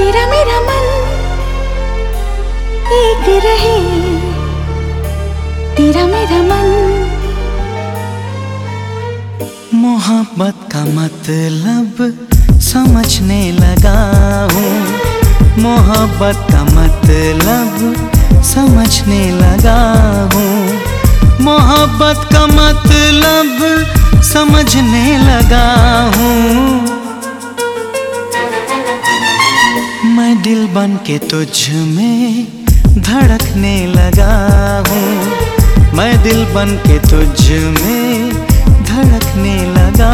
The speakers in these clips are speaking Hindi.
तेरा मेरा मन एक रहे। तेरा मेरा मन मोहब्बत का मतलब समझने लगा हूँ। मोहब्बत का मतलब समझने लगा हूँ। मोहब्बत का मतलब समझने लगा हूँ। मैं दिल बन के तुझ में धड़कने लगा हूँ। मैं दिल बन के तुझ में धड़कने लगा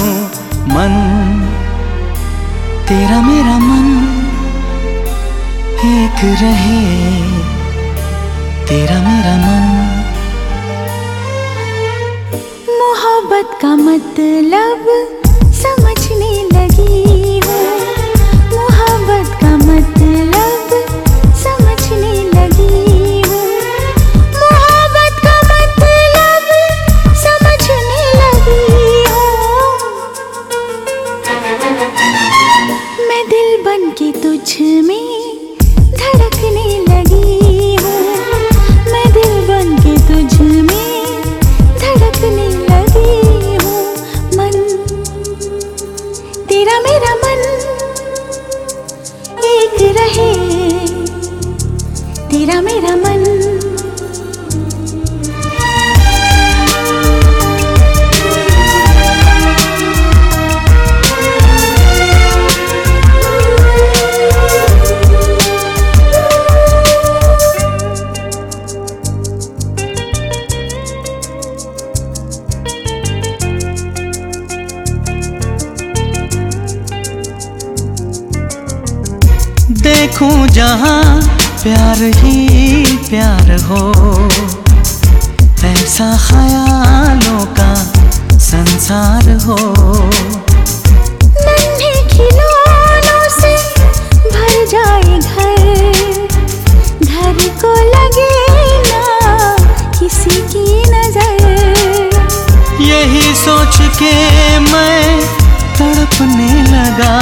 हूँ। मन, तेरा मेरा मन एक रहे। तेरा मेरा मन। मोहब्बत का मतलब देखूँ जहाँ प्यार ही प्यार हो। ऐसा ख्यालों का संसार हो। खिलौनों से भर जाए घर। घर को लगे ना किसी की नज़र। यही सोच के मैं तड़पने लगा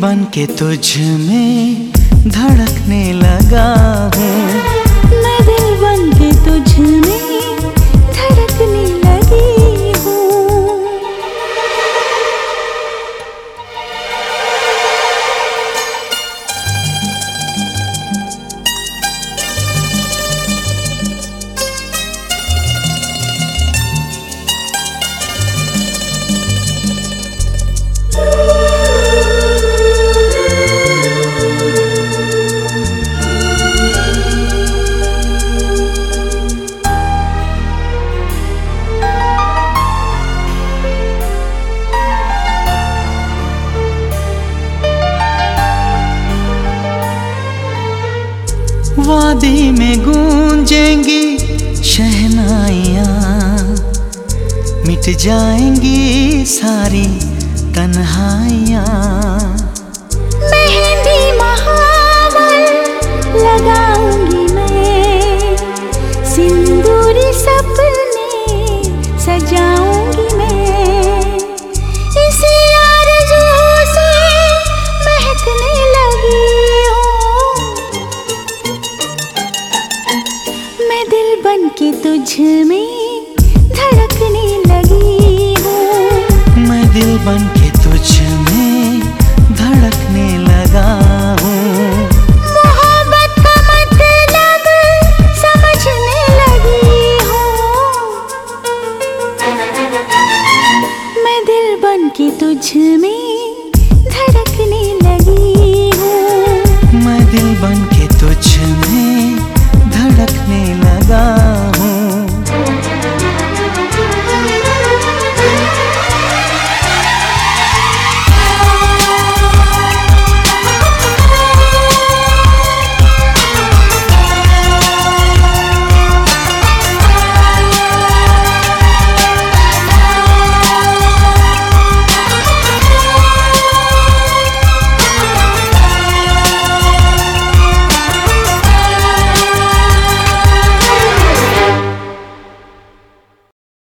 बन के तुझ में धड़कने लगा हूँ। वादी में गूंजेंगी शहनाइया। मिट जाएँगी सारी तन्हाइयाँ। मेहंदी महावर लगाऊँगी के तुझ